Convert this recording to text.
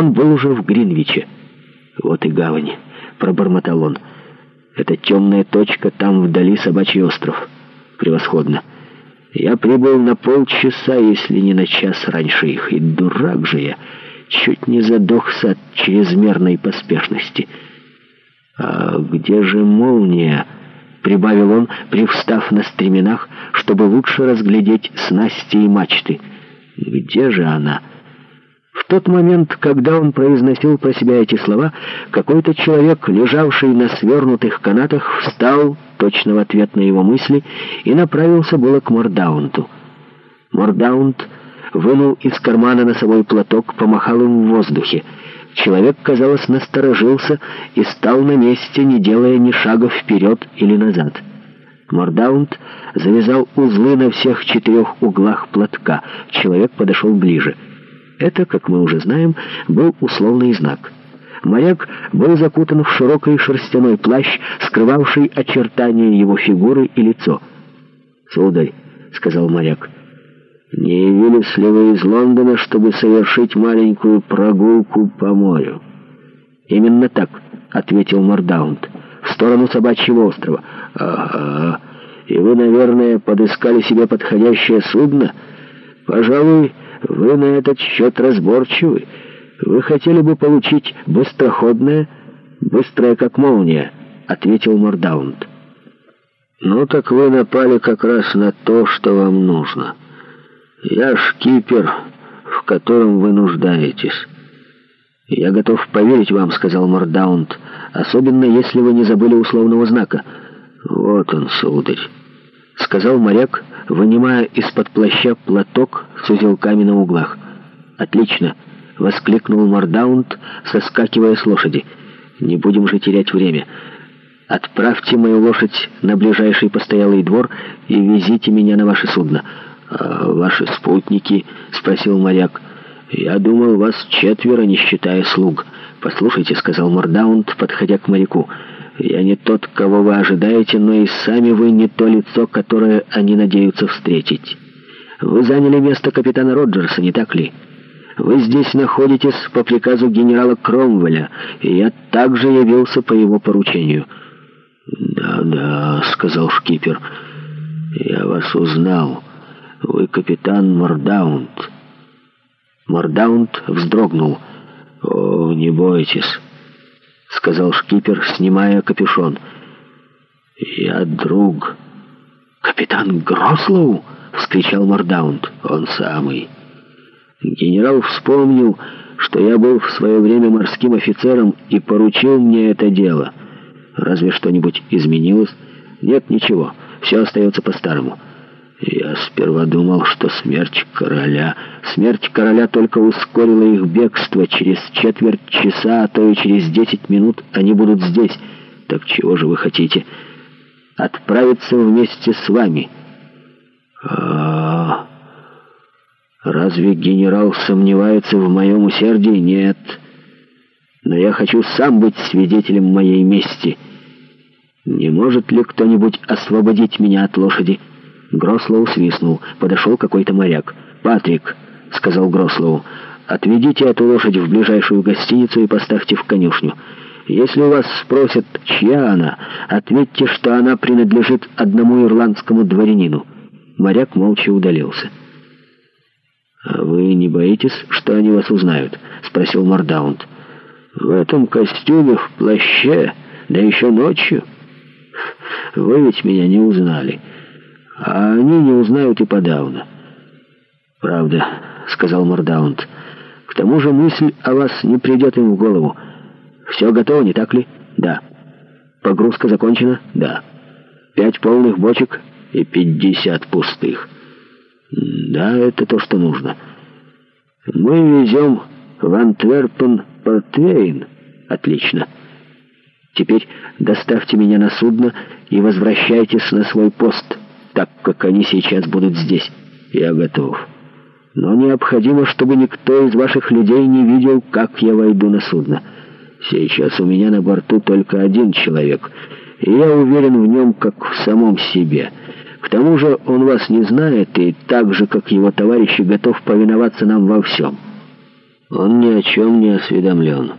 Он был уже в Гринвиче. «Вот и Гавани. — пробормотал он. «Это темная точка, там вдали собачий остров. Превосходно. Я прибыл на полчаса, если не на час раньше их. И дурак же я. Чуть не задохся от чрезмерной поспешности». «А где же молния?» — прибавил он, привстав на стременах, чтобы лучше разглядеть снасти и мачты. «Где же она?» тот момент, когда он произносил про себя эти слова, какой-то человек, лежавший на свернутых канатах, встал точно в ответ на его мысли и направился было к Мордаунту. Мордаунт вынул из кармана носовой платок, помахал им в воздухе. Человек, казалось, насторожился и стал на месте, не делая ни шага вперед или назад. Мордаунт завязал узлы на всех четырех углах платка. Человек подошел ближе — это, как мы уже знаем, был условный знак. Моряк был закутан в широкий шерстяной плащ, скрывавший очертания его фигуры и лицо. «Сударь», — сказал моряк, — «не явились ли вы из Лондона, чтобы совершить маленькую прогулку по морю?» «Именно так», — ответил Мордаунд, — «в сторону Собачьего острова». «Ага, и вы, наверное, подыскали себе подходящее судно? Пожалуй...» Вы на этот счет разборчивы. Вы хотели бы получить быстроходное, быстрое как молния, ответил Мордаунд. Ну так вы напали как раз на то, что вам нужно. Я шкипер, в котором вы нуждаетесь. «Я готов поверить вам», — сказал Мордаунд, «особенно если вы не забыли условного знака». «Вот он, сударь», — сказал моряк, вынимая из-под плаща платок с узелками на углах. «Отлично!» — воскликнул Мордаунд, соскакивая с лошади. «Не будем же терять время. Отправьте мою лошадь на ближайший постоялый двор и везите меня на ваше судно». «А ваши спутники?» — спросил моряк. «Я думал, вас четверо, не считая слуг». «Послушайте», — сказал Мордаунд, подходя к моряку, — я не тот, кого вы ожидаете, но и сами вы не то лицо, которое они надеются встретить. Вы заняли место капитана Роджерса, не так ли? Вы здесь находитесь по приказу генерала Кромвеля, и я также явился по его поручению». «Да, да», — сказал шкипер, — «я вас узнал. Вы капитан Мордаунд». Мордаунд вздрогнул. «О, не бойтесь». — сказал шкипер, снимая капюшон. «Я друг...» «Капитан Грослоу?» — вскричал Мордаунд. «Он самый». Генерал вспомнил, что я был в свое время морским офицером и поручил мне это дело. Разве что-нибудь изменилось? Нет, ничего. Все остается по-старому. Я сперва думал, что смерть короля... Смерть короля только ускорила их бегство. Через четверть часа, а то и через десять минут они будут здесь. Так чего же вы хотите? Отправиться вместе с вами. А... Разве генерал сомневается в моем усердии? Нет. Но я хочу сам быть свидетелем моей мести. Не может ли кто-нибудь освободить меня от лошади?» Грослоу свистнул. Подошел какой-то моряк. «Патрик», — сказал Грослоу, — «отведите эту лошадь в ближайшую гостиницу и поставьте в конюшню. Если у вас спросят, чья она, ответьте, что она принадлежит одному ирландскому дворянину». Моряк молча удалился. «А вы не боитесь, что они вас узнают?» — спросил Мордаунд. «В этом костюме, в плаще, да еще ночью. Вы ведь меня не узнали» а они не узнают и подавно. «Правда», — сказал Мордаунд. «К тому же мысль о вас не придет им в голову. Все готово, не так ли?» «Да». «Погрузка закончена?» «Да». «Пять полных бочек и пятьдесят пустых». «Да, это то, что нужно». «Мы везем в Антверпен портвейн». «Отлично». «Теперь доставьте меня на судно и возвращайтесь на свой пост» так как они сейчас будут здесь. Я готов. Но необходимо, чтобы никто из ваших людей не видел, как я войду на судно. Сейчас у меня на борту только один человек, и я уверен в нем, как в самом себе. К тому же он вас не знает, и так же, как его товарищи, готов повиноваться нам во всем. Он ни о чем не осведомлен».